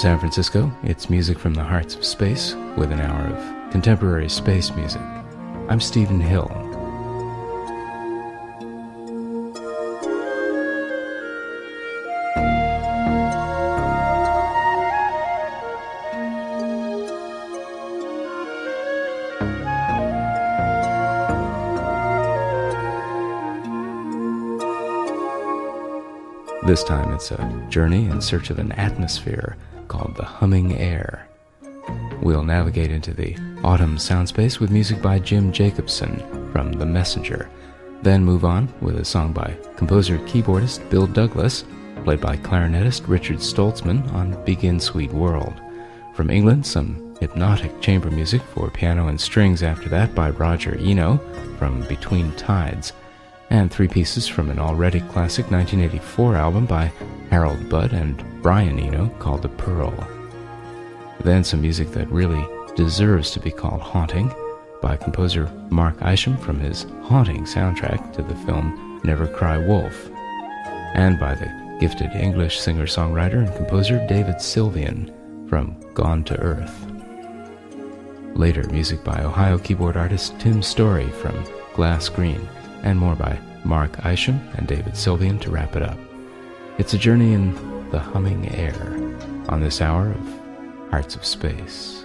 San Francisco, it's music from the hearts of space with an hour of contemporary space music. I'm Stephen Hill. This time it's a journey in search of an atmosphere called the humming air. We'll navigate into the autumn soundspace with music by Jim Jacobson from The Messenger, then move on with a song by composer keyboardist Bill Douglas, played by clarinetist Richard Stoltzman on Begin Sweet World. From England, some hypnotic chamber music for piano and strings after that by Roger Eno from Between Tides and three pieces from an already classic 1984 album by Harold Budd and Brian Eno called The Pearl. Then some music that really deserves to be called haunting by composer Mark Isham from his haunting soundtrack to the film Never Cry Wolf, and by the gifted English singer songwriter and composer David Sylvian from Gone to Earth. Later, music by Ohio keyboard artist Tim Story from Glass Green and more by Mark Isham and David Sylvian to wrap it up. It's a journey in the humming air on this hour of Hearts of Space.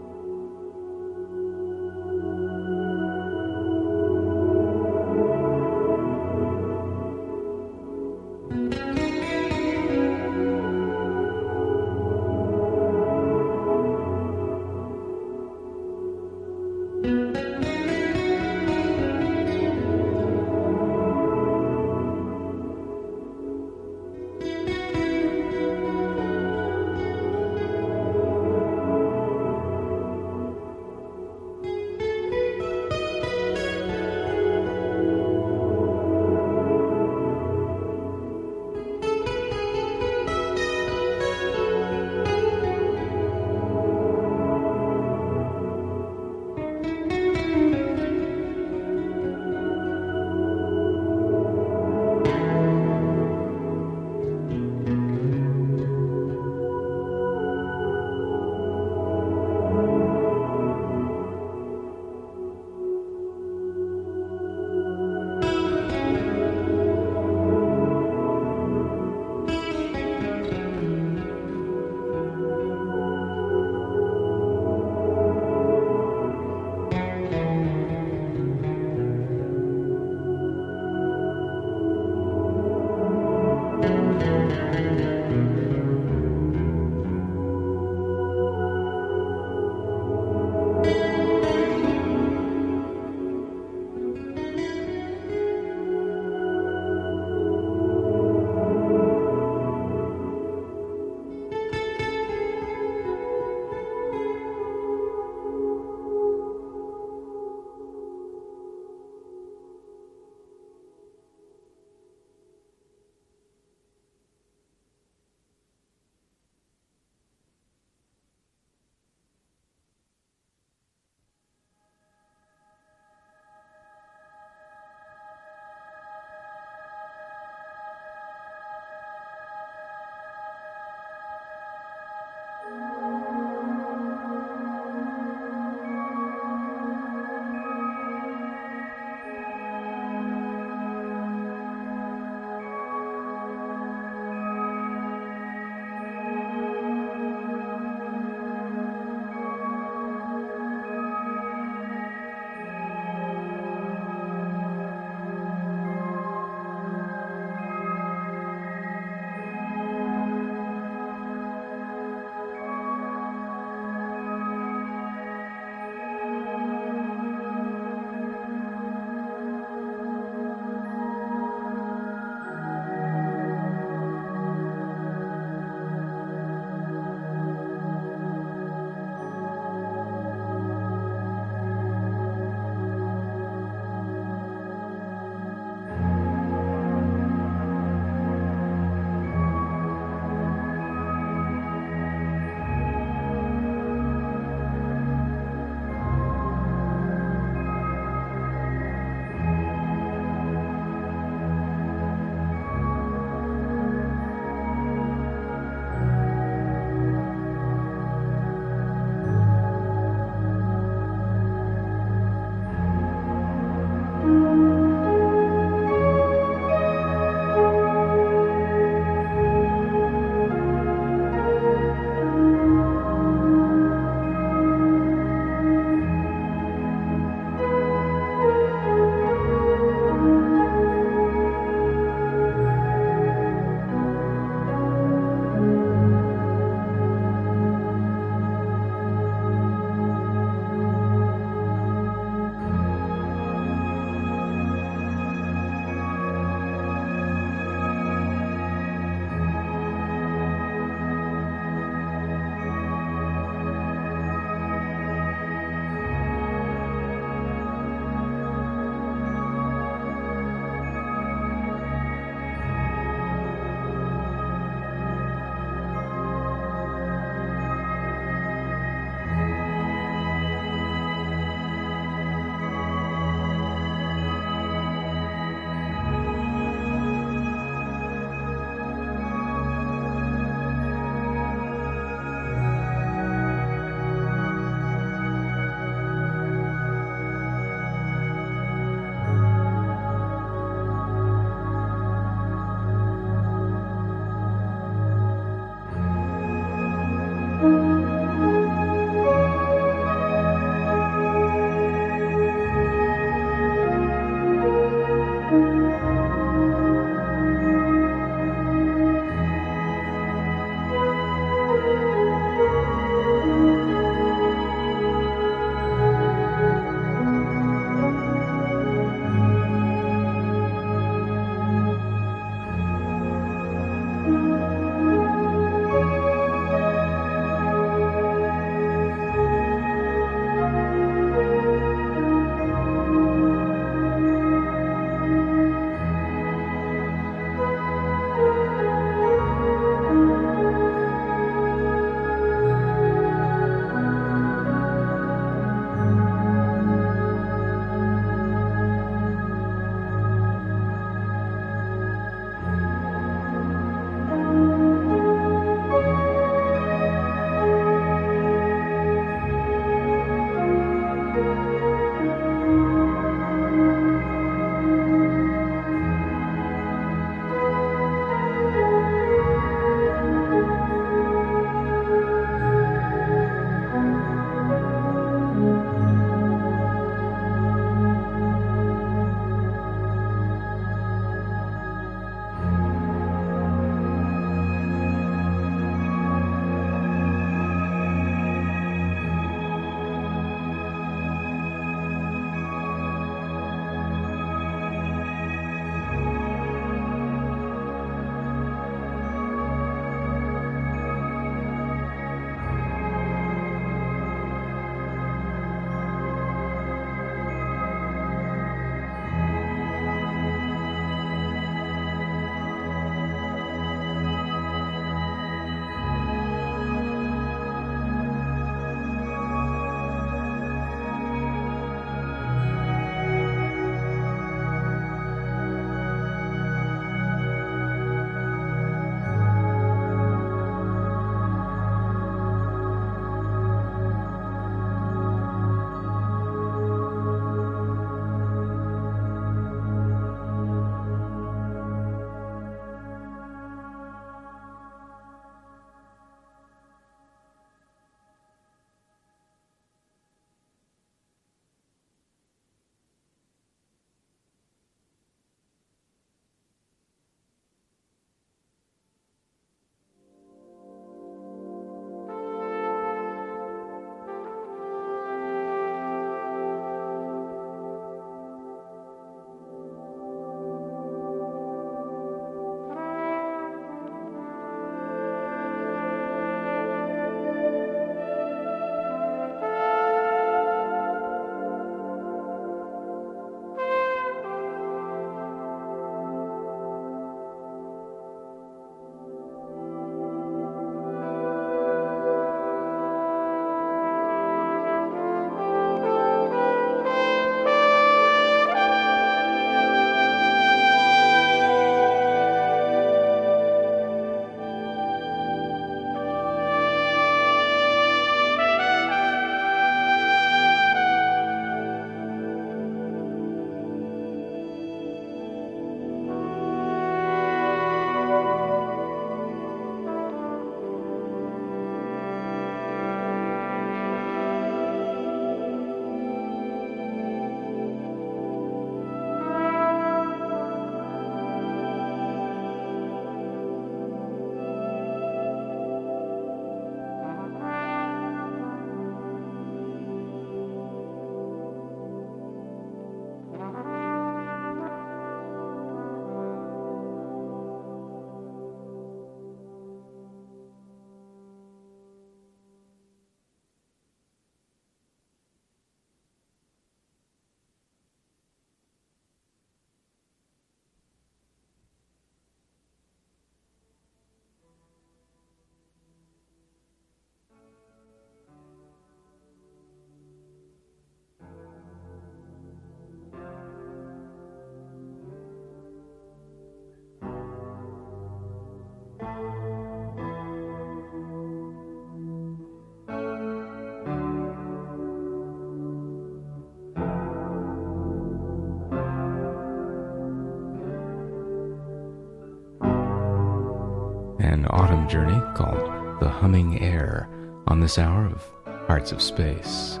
Autumn journey called The Humming Air on this hour of Hearts of Space.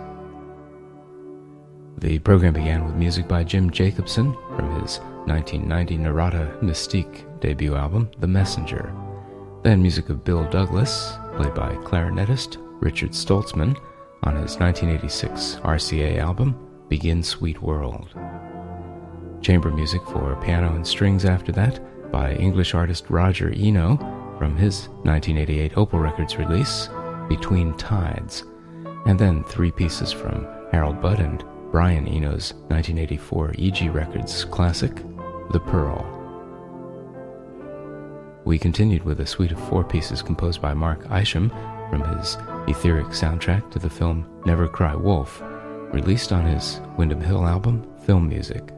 The program began with music by Jim Jacobson from his 1990 Narada Mystique debut album, The Messenger. Then music of Bill Douglas, played by clarinetist Richard Stoltzman on his 1986 RCA album, Begin Sweet World. Chamber music for piano and strings after that by English artist Roger Eno from his 1988 Opal Records release, Between Tides. And then three pieces from Harold Budd and Brian Eno's 1984 EG Records classic, The Pearl. We continued with a suite of four pieces composed by Mark Isham from his etheric soundtrack to the film Never Cry Wolf, released on his Windham Hill album, Film Music.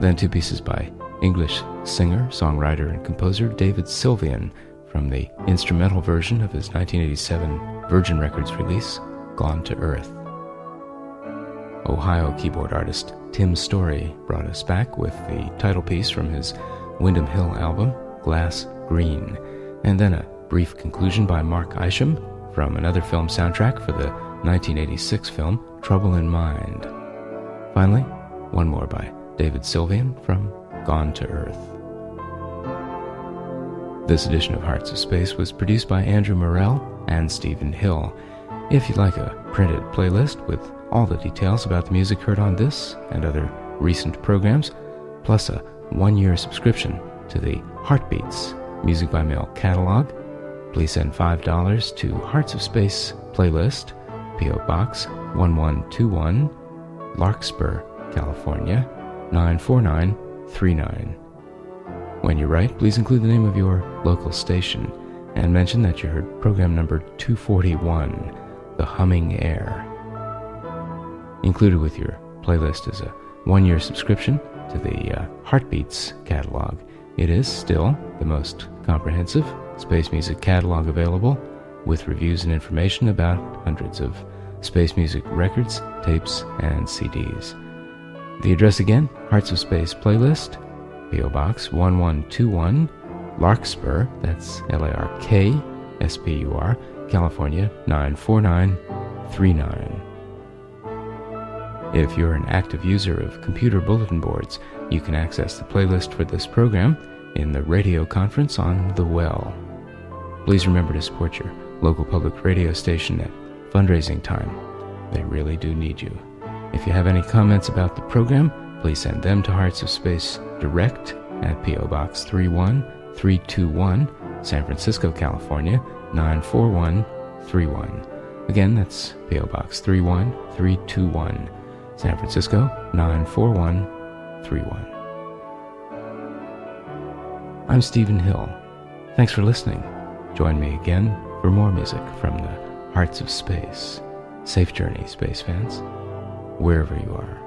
Then two pieces by English singer, songwriter, and composer David Sylvian from the instrumental version of his 1987 Virgin Records release, Gone to Earth. Ohio keyboard artist Tim Story brought us back with the title piece from his Windham Hill album, Glass Green, and then a brief conclusion by Mark Isham from another film soundtrack for the 1986 film Trouble in Mind. Finally, one more by David Sylvian from Gone to Earth. This edition of Hearts of Space was produced by Andrew Morell and Stephen Hill. If you'd like a printed playlist with all the details about the music heard on this and other recent programs, plus a one year subscription to the Heartbeats Music by Mail catalog. Please send $5 to Hearts of Space playlist, P.O. Box 1121, Larkspur, California 94939. When you write, please include the name of your local station and mention that you heard program number 241, The Humming Air. Included with your playlist is a one year subscription to the uh, Heartbeats catalog. It is still the most comprehensive space music catalog available, with reviews and information about hundreds of space music records, tapes, and CDs. The address again Hearts of Space playlist, P.O. Box 1121, Larkspur, that's L A R K S P U R, California 94939. If you're an active user of computer bulletin boards, you can access the playlist for this program in the radio conference on The Well. Please remember to support your local public radio station at fundraising time. They really do need you. If you have any comments about the program, please send them to Hearts of Space direct at P.O. Box 31321, San Francisco, California 94131. Again, that's P.O. Box 31321, San Francisco 94131. I'm Stephen Hill. Thanks for listening. Join me again for more music from the Hearts of Space. Safe journey, space fans, wherever you are.